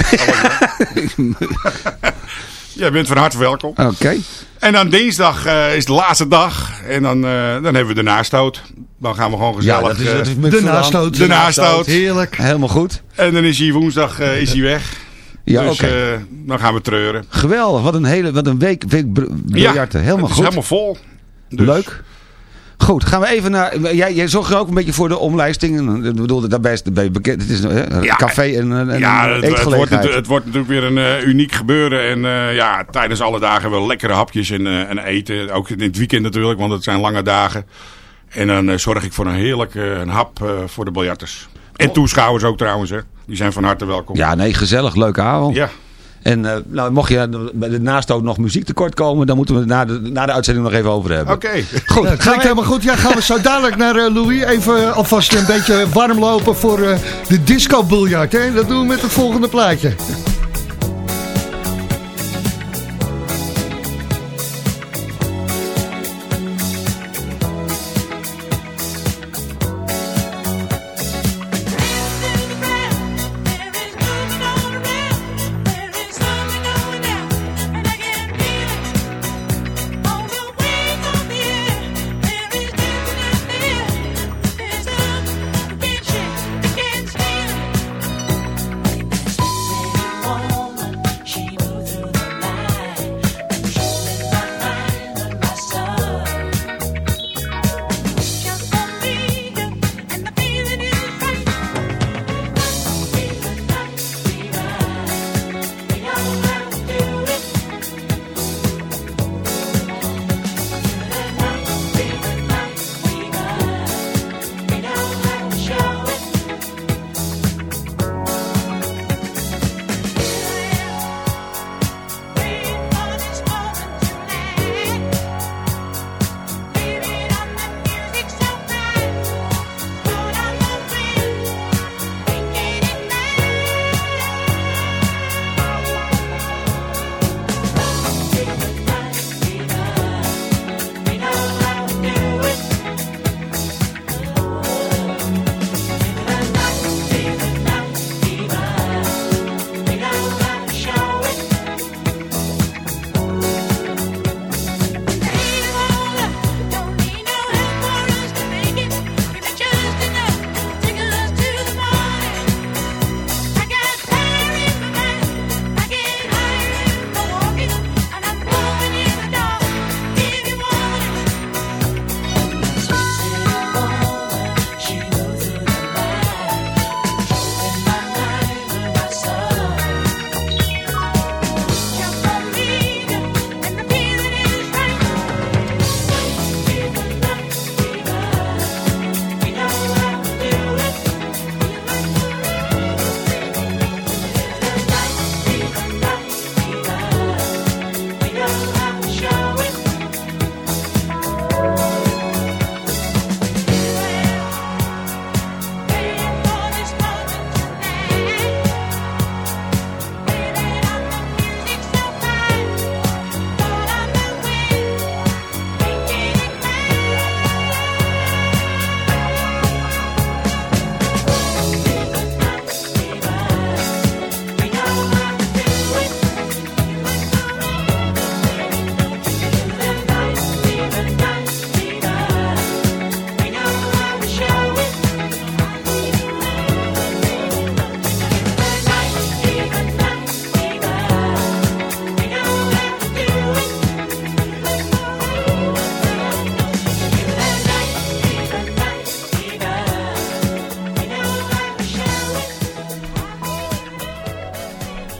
jij bent van harte welkom. Oké. En dan dinsdag eh, is de laatste dag. En dan, eh, dan hebben we de nastoot. Dan gaan we gewoon gezellig... Ja, dat is, eh, dat is met De veel nastoot. de nastoot. Heerlijk. Helemaal goed. En dan is hij woensdag eh, is hij weg. Ja, dus oké. eh, dan gaan we treuren. Geweldig. Wat een hele, wat een week, week biljarten. helemaal het is goed. helemaal vol. Dus- Leuk. Goed, gaan we even naar... Jij, jij zorgt er ook een beetje voor de omlijsting. Ik bedoel, daarbij is het bekend. Het is een Ja, café en, een- en ja, een het, het, wordt, het wordt natuurlijk weer een eh, uniek gebeuren. En eh, ja, tijdens alle dagen wel lekkere hapjes en, eh, en eten. Ook in het weekend natuurlijk, want het zijn lange dagen. En dan eh, zorg ik voor een heerlijk eh, een hap eh, voor de biljarters. En toeschouwers ook trouwens, hè. Die zijn van harte welkom. Ja, nee, gezellig. Leuke avond. Ja. En eh, nou, mocht je bij de nastoot nog muziek tekort komen, dan moeten we het na de, na de uitzending nog even over hebben. Oké. *laughs* Goed, Ja, klinkt helemaal goed. Ja, gaan we zo dadelijk naar eh, Louis. Even alvast een beetje warm lopen voor eh, de disco-biljart. hè? Dat doen we met het volgende plaatje.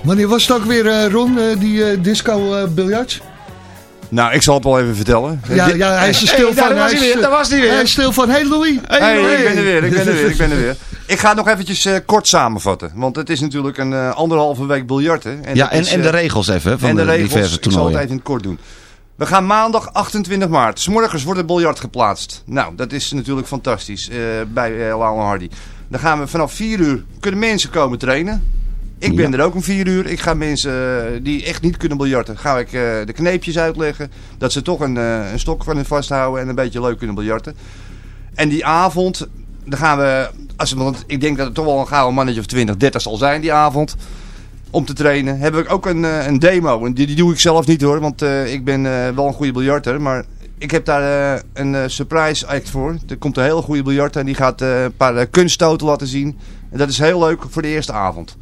Wanneer was het ook weer, eh, Ron, eh, die eh, disco-biljart? Nou, ik zal het wel even vertellen. ja, ja, hij is er stil Hey, van. daar was hij is, weer, daar was hij weer. Hij is stil van. Hey Louis. Hey, ik ben er weer, ik ben er weer, ik ben er weer. *laughs* Ik ga het nog eventjes kort samenvatten. Want het is natuurlijk een eh, anderhalve week biljarten. ja, en, is, en de regels even van en de, de, regels, diverse ik zal het toernooien. even in het kort doen. We gaan maandag 28 maart. 's morgens wordt het biljart geplaatst. Nou, dat is natuurlijk fantastisch eh, bij uh, Hardy. Dan gaan we vanaf 4 uur, kunnen mensen komen trainen. Ik ben er ook om vier uur. Ik ga mensen eh, die echt niet kunnen biljarten, ga ik eh, de kneepjes uitleggen. Dat ze toch een, eh, een stok van hun vasthouden en een beetje leuk kunnen biljarten. En die avond, dan gaan we, als, want ik denk dat het toch wel een gauw mannetje of 20, 30 zal zijn die avond. Om te trainen. Heb ik ook een, een demo. En die, die doe ik zelf niet hoor, want ik ben wel een goede biljarter. Maar ik heb daar een surprise act voor. Er komt een hele goede biljarter en die gaat een paar kunststoten laten zien. En dat is heel leuk voor de eerste avond.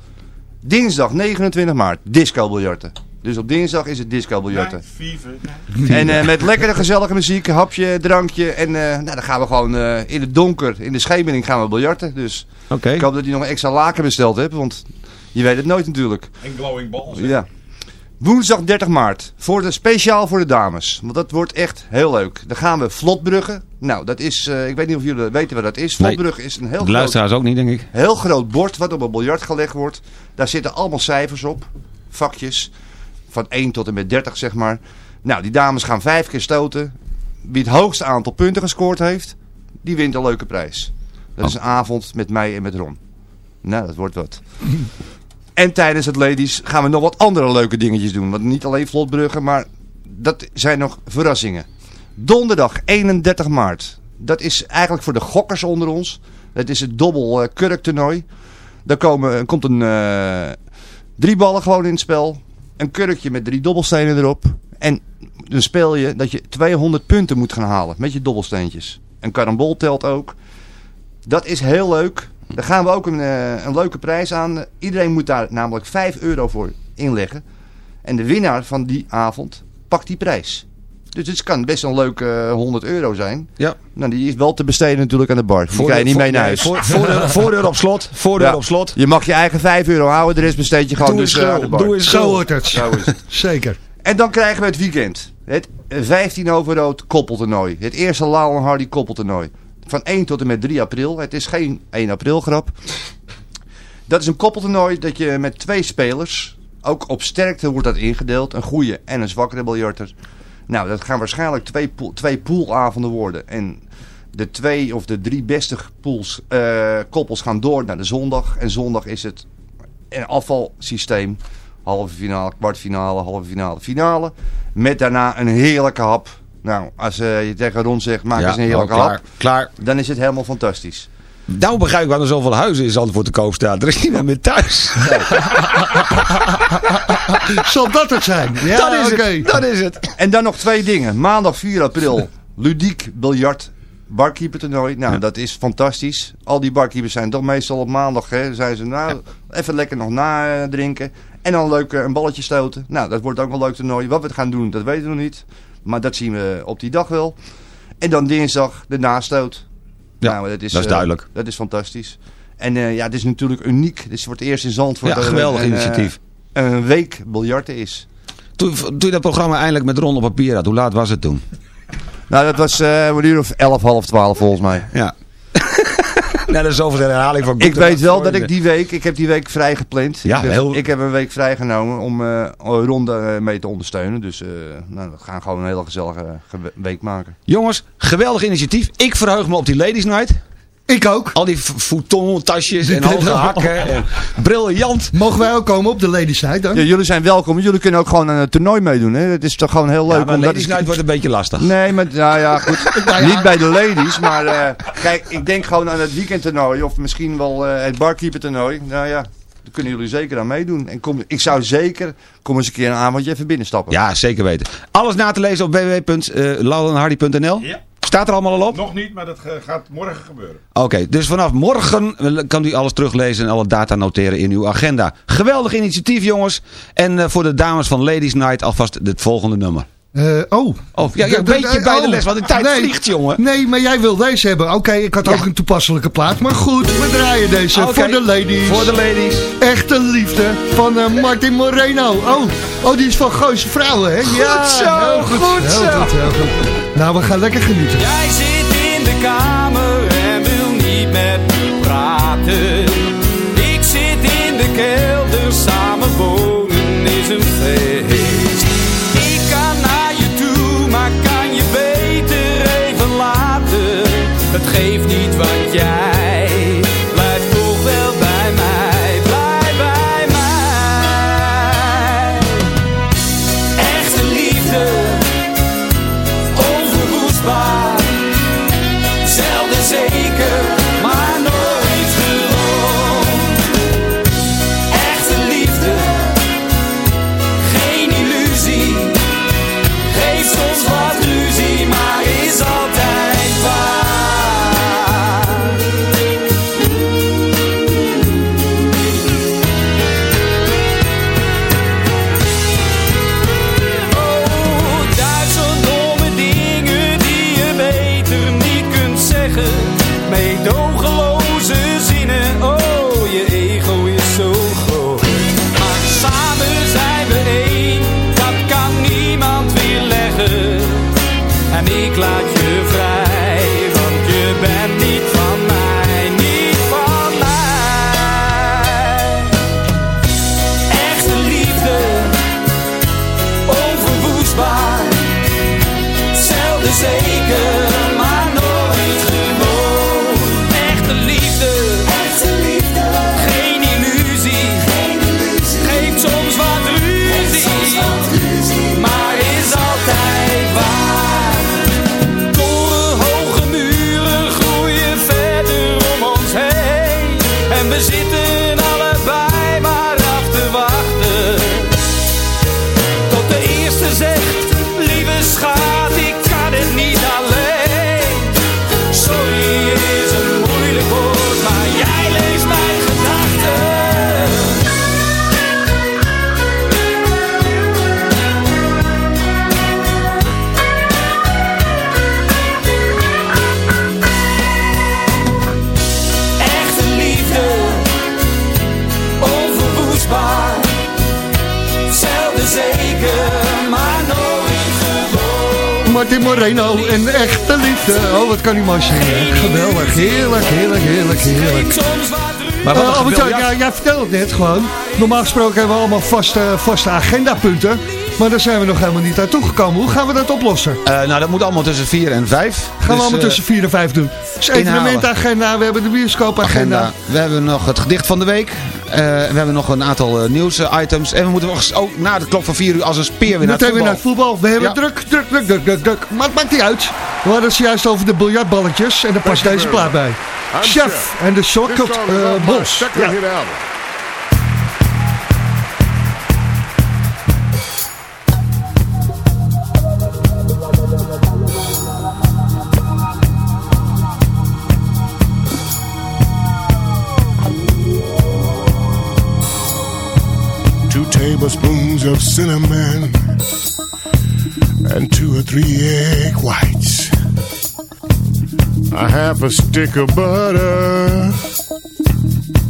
Dinsdag 29 maart, disco biljarten. Dus op dinsdag is het disco biljarten. En eh, met lekkere gezellige muziek, hapje, drankje. En eh, nou, dan gaan we gewoon eh, in het donker, in de schemering gaan we biljarten. Dus Oké. ik hoop dat je nog een extra laken besteld hebt, want je weet het nooit natuurlijk. En glowing balls. hè? Ja. Woensdag 30 maart, voor de, speciaal voor de dames. Want dat wordt echt heel leuk. Dan gaan we Vlotbruggen. Nou, dat is, eh, ik weet niet of jullie weten wat dat is. Nee. Vlotbruggen is een heel De groot luisteraars ook niet, denk ik. Heel groot bord wat op een biljart gelegd wordt. Daar zitten allemaal cijfers op. Vakjes. Van 1 tot en met 30 zeg maar. Nou, die dames gaan vijf keer stoten. Wie het hoogste aantal punten gescoord heeft, die wint een leuke prijs. Dat is een avond met mij en met Ron. Nou, dat wordt wat. *laughs* En tijdens het ladies gaan we nog wat andere leuke dingetjes doen. Want niet alleen vlotbruggen, maar dat zijn nog verrassingen. Donderdag 31 maart. Dat is eigenlijk voor de gokkers onder ons. Dat is het dobbel eh, kurktoernooi. Daar komen, komt een eh, drie ballen gewoon in het spel. Een kurkje met drie dobbelstenen erop. En dan speel je dat je 200 punten moet gaan halen met je dobbelsteentjes. Een karambol telt ook. Dat is heel leuk. Daar gaan we ook een, eh, een leuke prijs aan. Iedereen moet daar namelijk 5 euro voor inleggen. En de winnaar van die avond pakt die prijs. Dus het kan best een leuke eh, 100 euro zijn. Ja. Nou, die is wel te besteden natuurlijk aan de bar. Die ga je niet mee naar huis. Voor, voordeur, *laughs* voordeur op slot. Voordeur Ja. op slot. Je mag je eigen 5 euro houden, de rest besteed je gewoon Doe dus eh, aan de bar. doe eens Zo hoort het. Zo is het. *laughs* Zeker. En dan krijgen we het weekend. Het eh, 15 over rood koppeltoernooi. Het eerste Lau en Hardy koppeltoernooi. Van 1 tot en met 3 april. Het is geen 1 april grap. Dat is een koppeltoernooi dat je met twee spelers, ook op sterkte wordt dat ingedeeld, een goede en een zwakkere biljarter. Nou, dat gaan waarschijnlijk twee, pool, twee poolavonden worden. En de twee of de drie beste pools, eh, koppels gaan door naar de zondag. En zondag is het een afvalsysteem. Halve finale, kwartfinale, halve finale, finale. Met daarna een heerlijke hap. Nou, als eh, je tegen Ron zegt, maak Ja, eens een heerlijke oh, klaar, hap. klaar. Dan is het helemaal fantastisch. Nou begrijp ik waarom er zoveel huizen in Zandvoort te koop staan. Er is niemand meer thuis. Zal dat het zijn? Ja, dat is oké. het. Dat is het. En dan nog twee dingen. Maandag 4 april. Ludiek biljart barkeeper toernooi. Nou, dat is fantastisch. Al die barkeepers zijn toch meestal op maandag. Hè, zijn ze nou even lekker nog nadrinken. En dan leuk eh, een balletje stoten. Nou, dat wordt ook een leuk toernooi. Wat we het gaan doen, dat weten we nog niet. Maar dat zien we op die dag wel. En dan dinsdag de nastoot. Ja, nou, dat is, dat is eh, duidelijk. dat is fantastisch. En eh, ja, het is natuurlijk uniek. Dit het eerst in Zandvoort. Ja, geweldig een, eh, initiatief. een week biljarten is. Toen, toen je dat programma eindelijk met Ron op papier had, hoe laat was het toen? Nou, dat was eh een uur of 11, half 12 volgens mij. Ja. Nou, zoveel herhaling van Ik weet wel dat ik die week, ik heb die week vrij gepland. Ja, Dus heel- Ik heb een week vrijgenomen om eh Ronde eh, mee te ondersteunen. Dus eh, nou, we gaan gewoon een hele gezellige ge- week maken. Jongens, geweldig initiatief. Ik verheug me op die Ladies Night. Ik ook. Al die fouton tasjes en *laughs* hoge hakken. En briljant. Mogen wij ook komen op de Ladies Night dan? Ja, jullie zijn welkom. Jullie kunnen ook gewoon aan het toernooi meedoen. Hè? Het is toch gewoon heel leuk. Ja, maar Ladies is- Night wordt een beetje lastig. Nee, maar nou ja, goed. Nou *laughs* ja. Niet bij de ladies, maar eh, kijk, ik denk gewoon aan het weekendtoernooi of misschien wel eh, het barkeeper toernooi. Nou ja, daar kunnen jullie zeker aan meedoen. En kom, ik zou zeker, kom eens een keer een avondje even binnenstappen. Ja, zeker weten. Alles na te lezen op www.laurenhardy.nl Ja. Staat er allemaal al op? Nog niet, maar dat gaat morgen gebeuren. Oké, dus vanaf morgen kan u alles teruglezen en alle data noteren in uw agenda. Geweldig initiatief jongens. En eh, voor de dames van Ladies Night alvast het volgende nummer. Eh, oh. Oh, ja, ja, een beetje bij de les, want de tijd nee. vliegt, jongen. Nee, maar jij wil deze hebben. Oké, ik had ook een toepasselijke plaat. Maar goed, we draaien deze Oké, voor de ladies. Voor de ladies. Echte liefde van eh, Martin Moreno. Oh, oh, die is van Gooise Vrouwen, hè? ja, zo, heel goed, goed heel zo. Goed, heel goed. Nou, we gaan lekker genieten. Jij zit in de kamer Martin Moreno en echte liefde. Oh, wat kan die man zingen. Geweldig, heerlijk, heerlijk, heerlijk, heerlijk. Maar wat Eh, een Albert ja, jij vertelt het net gewoon. Normaal gesproken hebben we allemaal vaste, vaste agendapunten. Maar daar zijn we nog helemaal niet aan toegekomen. Hoe gaan we dat oplossen? Eh, nou, dat moet allemaal tussen 4 en 5. Gaan we allemaal tussen 4 en 5 doen. Dus evenementagenda, we hebben de bioscoopagenda. agenda. We hebben nog het gedicht van de week. Eh, we hebben nog een aantal eh, nieuwsitems. En we moeten ook na de klok van 4 uur als een speer weer naar het Meteen weer naar voetbal. het voetbal. We hebben Ja. druk, druk, druk, druk, druk, druk. Maar het maakt niet uit. We hadden het juist over de biljartballetjes. En daar past deze plaat bij. Chef en de Chocolate uh, of cinnamon and two or three egg whites. A half a stick of butter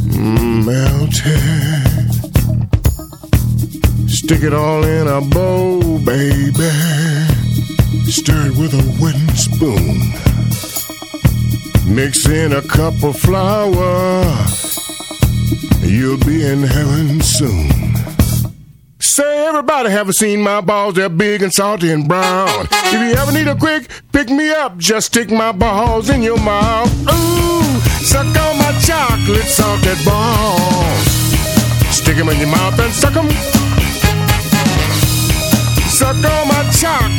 mm, melted. Stick it all in a bowl, baby. Stir it with a wooden spoon. Mix in a cup of flour. You'll be in heaven soon. Say everybody have seen my balls, they're big and salty and brown. If you ever need a quick pick me up, just stick my balls in your mouth. Ooh, suck on my chocolate salted balls. Stick 'em in your mouth and suck 'em. Suck on my chocolate.